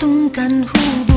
动感湖